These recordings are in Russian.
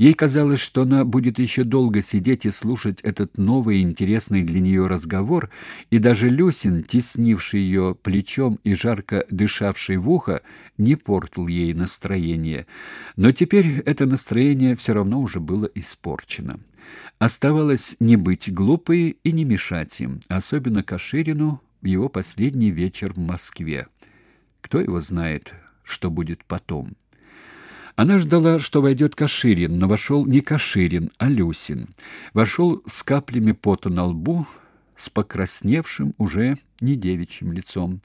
Ей казалось, что она будет еще долго сидеть и слушать этот новый интересный для нее разговор, и даже Люсин, теснивший ее плечом и жарко дышавший в ухо, не портил ей настроение. Но теперь это настроение все равно уже было испорчено. Оставалось не быть глупой и не мешать им, особенно Каширину в его последний вечер в Москве. Кто его знает, что будет потом. Она ждала, что войдет Каширин, но вошел не Каширин, а Люсин. Вошел с каплями пота на лбу, с покрасневшим уже не девичьим лицом.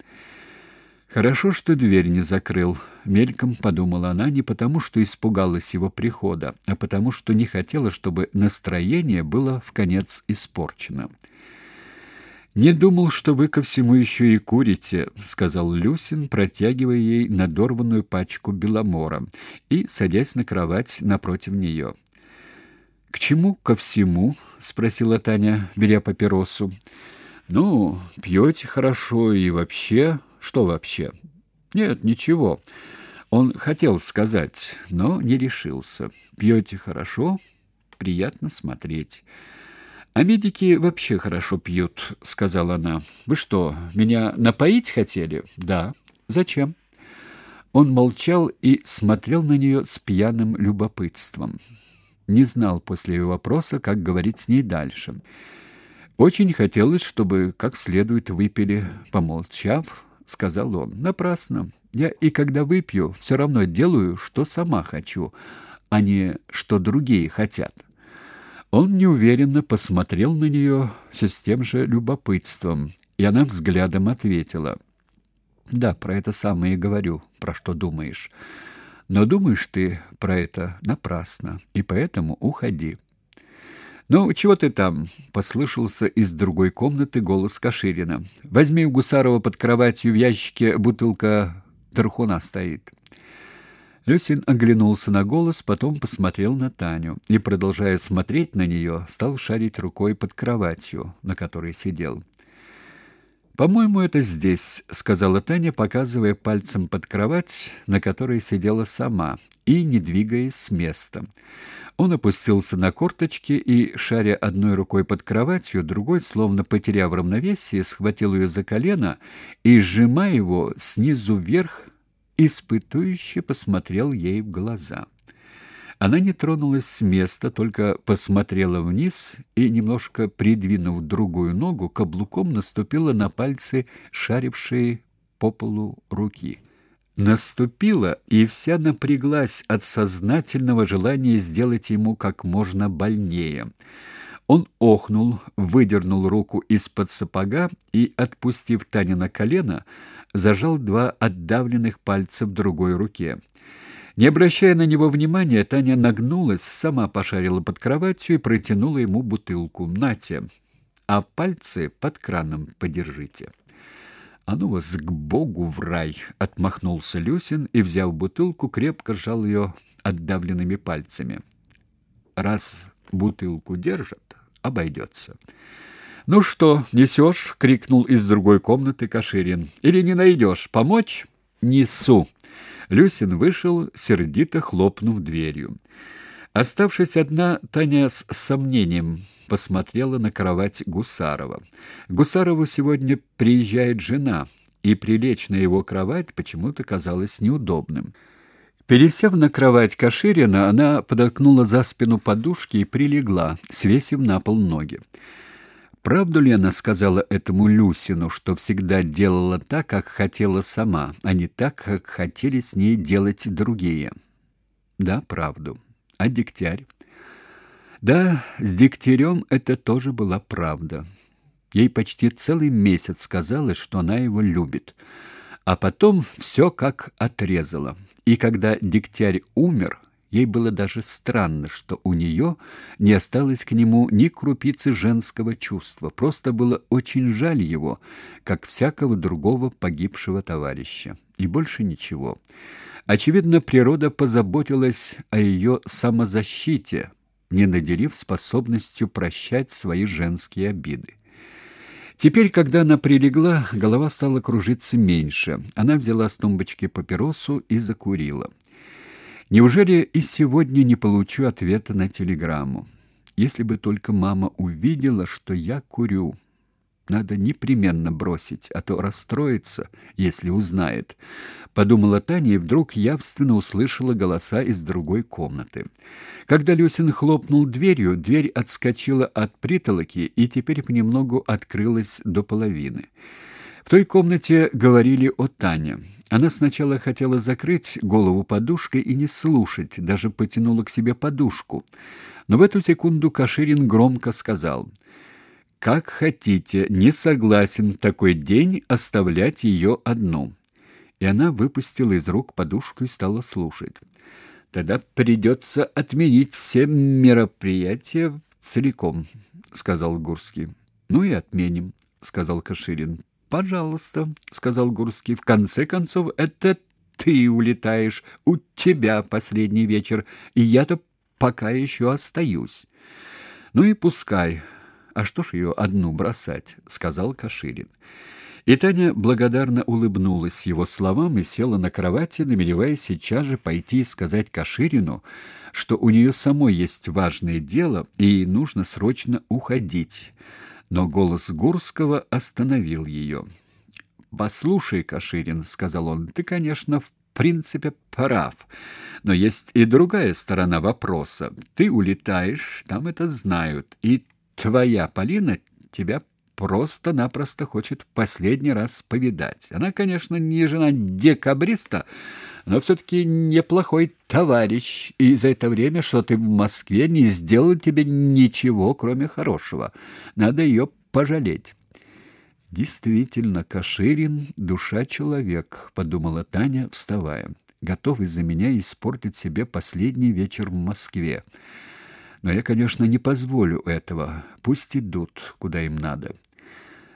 Хорошо, что дверь не закрыл, мельком подумала она не потому, что испугалась его прихода, а потому, что не хотела, чтобы настроение было в конец испорчено. Не думал, что вы ко всему еще и курите, сказал Люсин, протягивая ей надорванную пачку беломора и садясь на кровать напротив нее. К чему ко всему? спросила Таня, беря папиросу. Ну, пьете хорошо и вообще, что вообще? Нет, ничего. Он хотел сказать, но не решился. Пьете хорошо, приятно смотреть. А медики вообще хорошо пьют, сказала она. Вы что, меня напоить хотели? Да. Зачем? Он молчал и смотрел на нее с пьяным любопытством. Не знал после ее вопроса, как говорить с ней дальше. Очень хотелось, чтобы как следует выпили, помолчав, сказал он. Напрасно. Я и когда выпью, все равно делаю, что сама хочу, а не что другие хотят. Он неуверенно посмотрел на нее все с тем же любопытством, и она взглядом ответила: "Да, про это самое и говорю, про что думаешь. Но думаешь ты про это напрасно, и поэтому уходи". «Ну, чего ты там?» — послышался из другой комнаты голос Каширина. «Возьми у Гусарова под кроватью в ящике бутылка тархуна стоит». Люсин оглянулся на голос, потом посмотрел на Таню и, продолжая смотреть на нее, стал шарить рукой под кроватью, на которой сидел. «По-моему, это здесь», — сказала Таня, показывая пальцем под кровать, на которой сидела сама, и не двигаясь с места. Он опустился на корточки и, шаря одной рукой под кроватью, другой, словно потеряв равновесие, схватил ее за колено и, сжимая его снизу вверх, испытующе посмотрел ей в глаза. Она не тронулась с места, только посмотрела вниз и, немножко придвинув другую ногу, каблуком наступила на пальцы, шарившие по полу руки. Наступила и вся напряглась от сознательного желания сделать ему как можно больнее. Он охнул, выдернул руку из-под сапога и, отпустив Таню на колено, зажал два отдавленных пальца в другой руке. Не обращая на него внимания, Таня нагнулась, сама пошарила под кроватью и протянула ему бутылку. «Нате, а пальцы под краном подержите». «А ну вас к Богу в рай!» — отмахнулся Люсин и, взяв бутылку, крепко сжал ее отдавленными пальцами. «Раз бутылку держат, обойдется». «Ну что, несешь?» — крикнул из другой комнаты Каширин. «Или не найдешь? Помочь?» «Несу!» Люсин вышел, сердито хлопнув дверью. Оставшись одна, Таня с сомнением посмотрела на кровать Гусарова. Гусарову сегодня приезжает жена, и прилечь на его кровать почему-то казалось неудобным. Пересев на кровать Каширина, она подоткнула за спину подушки и прилегла, свесив на пол ноги. Правду ли она сказала этому Люсину, что всегда делала так, как хотела сама, а не так, как хотели с ней делать другие? Да, правду. А Дегтярь? Да, с Дегтярем это тоже была правда. Ей почти целый месяц казалось, что она его любит. А потом все как отрезало. И когда Дегтярь умер, Ей было даже странно, что у нее не осталось к нему ни крупицы женского чувства. Просто было очень жаль его, как всякого другого погибшего товарища. И больше ничего. Очевидно, природа позаботилась о ее самозащите, не наделив способностью прощать свои женские обиды. Теперь, когда она прилегла, голова стала кружиться меньше. Она взяла с тумбочки папиросу и закурила. Неужели и сегодня не получу ответа на телеграмму? Если бы только мама увидела, что я курю. Надо непременно бросить, а то расстроится, если узнает. Подумала Таня и вдруг явственно услышала голоса из другой комнаты. Когда Люсин хлопнул дверью, дверь отскочила от притолоки и теперь понемногу открылась до половины. В той комнате говорили о Тане. Она сначала хотела закрыть голову подушкой и не слушать, даже потянула к себе подушку. Но в эту секунду Каширин громко сказал — как хотите, не согласен такой день оставлять ее одну. И она выпустила из рук подушку и стала слушать. Тогда придется отменить все мероприятия целиком, сказал Гурский. Ну и отменим, сказал Каширин. Пожалуйста, сказал Гурский. В конце концов, это ты улетаешь, у тебя последний вечер, и я-то пока еще остаюсь. Ну и пускай. А что ж ее одну бросать, сказал Каширин. И Таня благодарно улыбнулась его словам и села на кровати, намереваясь сейчас же пойти и сказать Каширину, что у нее самой есть важное дело и нужно срочно уходить. Но голос Гурского остановил ее. «Послушай, Каширин», — сказал он, — «ты, конечно, в принципе прав, но есть и другая сторона вопроса. Ты улетаешь, там это знают, и твоя Полина тебя просто-напросто хочет последний раз повидать. Она, конечно, не жена декабриста, но все-таки неплохой товарищ, и за это время, что ты в Москве, не сделал тебе ничего, кроме хорошего. Надо ее пожалеть». «Действительно, Каширин — душа человек», — подумала Таня, вставая, «готов из-за меня испортить себе последний вечер в Москве». Но я, конечно, не позволю этого. Пусть идут, куда им надо.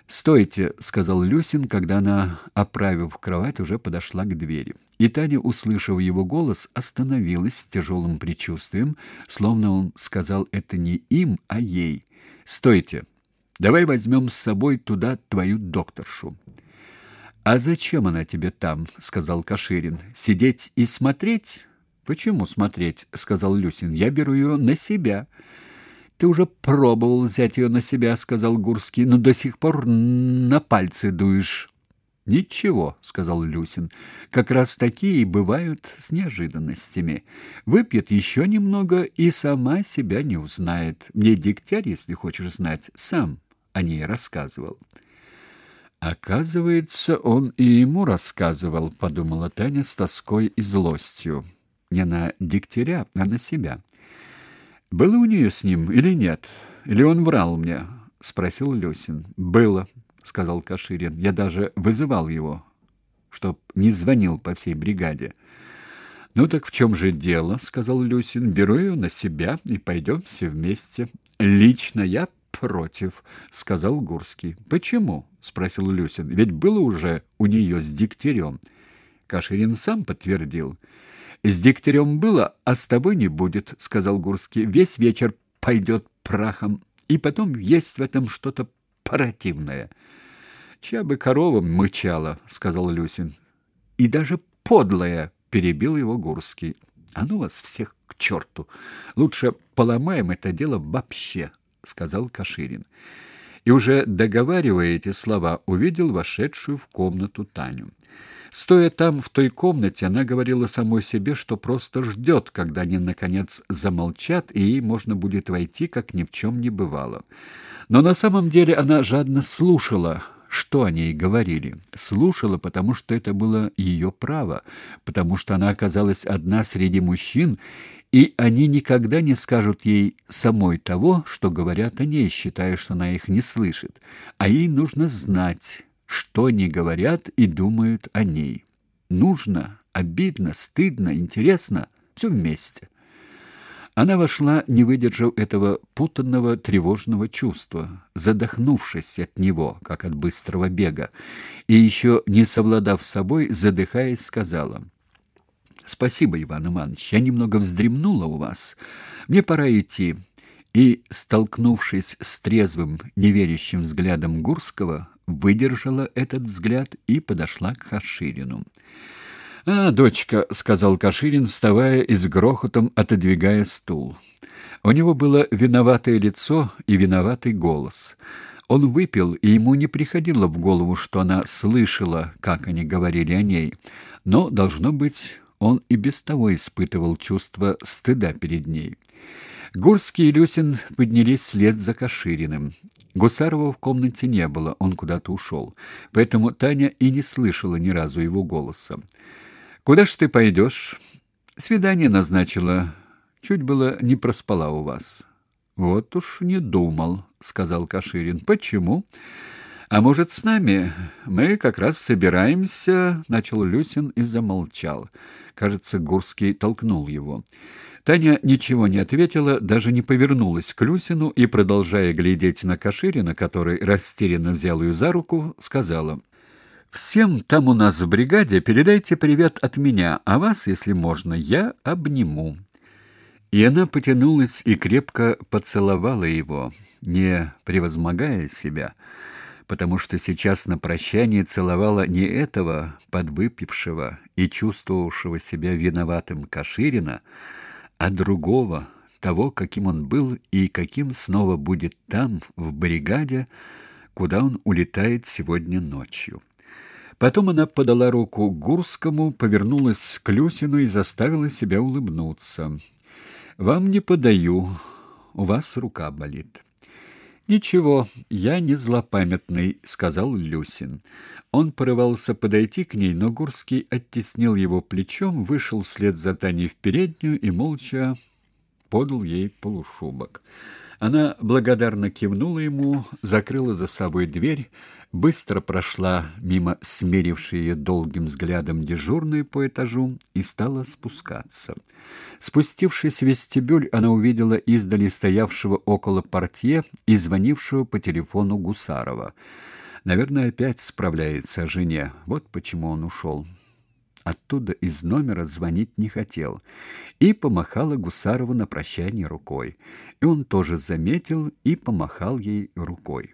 «Стойте», — сказал Люсин, когда она, оправив кровать, уже подошла к двери. И Таня, услышав его голос, остановилась с тяжелым предчувствием, словно он сказал это не им, а ей. «Стойте! Давай возьмем с собой туда твою докторшу». «А зачем она тебе там?» — сказал Каширин. «Сидеть и смотреть? Почему смотреть, сказал Люсин. Я беру ее на себя. Ты уже пробовал взять ее на себя, сказал Гурский, но до сих пор на пальцы дуешь. Ничего, сказал Люсин. Как раз такие бывают с неожиданностями. Выпьет еще немного и сама себя не узнает. Мне дегтярь, если хочешь знать, сам о ней рассказывал. Оказывается, он и ему рассказывал, подумала Таня с тоской и злостью не на дегтяря, а на себя. Было у нее с ним или нет? Или он врал мне? спросил Лёсин. Было, сказал Каширин. Я даже вызывал его, чтоб не звонил по всей бригаде. Ну так в чем же дело, сказал Люсин. Беру ее на себя и пойдем все вместе. Лично я против, сказал Гурский. Почему? спросил Люсин. Ведь было уже у нее с дегтярем. Каширин сам подтвердил. С дегтярем было, а с тобой не будет, сказал Гурский. Весь вечер пойдет прахом, и потом есть в этом что-то противное. Чья бы корова мычала, сказал Люсин. И даже подлая, перебил его Гурский. А ну вас всех к черту! Лучше поломаем это дело вообще, сказал Каширин. И уже договаривая эти слова, увидел вошедшую в комнату Таню. Стоя там, в той комнате, она говорила самой себе, что просто ждет, когда они, наконец, замолчат, и ей можно будет войти, как ни в чем не бывало. Но на самом деле она жадно слушала, что о ней говорили. Слушала, потому что это было ее право, потому что она оказалась одна среди мужчин, и они никогда не скажут ей самой того, что говорят о ней, считая, что она их не слышит. А ей нужно знать что они говорят и думают о ней. Нужно, обидно, стыдно, интересно, все вместе. Она вошла, не выдержав этого путанного тревожного чувства, задохнувшись от него, как от быстрого бега, и еще не совладав с собой, задыхаясь, сказала: "Спасибо, Иван Иванович. Я немного вздремнула у вас. Мне пора идти". И, столкнувшись с трезвым, неверящим взглядом Гурского, — выдержала этот взгляд и подошла к Хаширину. «А, дочка», — сказал Каширин, вставая и с грохотом отодвигая стул. У него было виноватое лицо и виноватый голос. Он выпил, и ему не приходило в голову, что она слышала, как они говорили о ней. Но, должно быть, он и без того испытывал чувство стыда перед ней. Гурский и Люсин поднялись вслед за Кашириным. Гусарова в комнате не было, он куда-то ушел. Поэтому Таня и не слышала ни разу его голоса. «Куда ж ты пойдешь?» «Свидание назначила. Чуть было не проспала у вас». «Вот уж не думал», — сказал Каширин. «Почему?» «А может, с нами? Мы как раз собираемся...» — начал Люсин и замолчал. Кажется, Гурский толкнул его. Таня ничего не ответила, даже не повернулась к Люсину и, продолжая глядеть на Каширина, который растерянно взял ее за руку, сказала... «Всем там у нас в бригаде передайте привет от меня, а вас, если можно, я обниму». И она потянулась и крепко поцеловала его, не превозмогая себя, потому что сейчас на прощание целовала не этого подвыпившего и чувствовавшего себя виноватым Каширина, а другого, того, каким он был и каким снова будет там, в бригаде, куда он улетает сегодня ночью. Потом она подала руку Гурскому, повернулась к Люсину и заставила себя улыбнуться. «Вам не подаю, у вас рука болит». «Ничего, я не злопамятный», — сказал Люсин. Он порывался подойти к ней, но Гурский оттеснил его плечом, вышел вслед за Таней в переднюю и молча подал ей полушубок. Она благодарно кивнула ему, закрыла за собой дверь, быстро прошла мимо смерившей ее долгим взглядом дежурной по этажу и стала спускаться. Спустившись в вестибюль, она увидела издали стоявшего около портье и звонившего по телефону Гусарова. Наверное, опять справляется о жене. Вот почему он ушел. Оттуда из номера звонить не хотел. И помахала Гусарову на прощание рукой. И он тоже заметил и помахал ей рукой.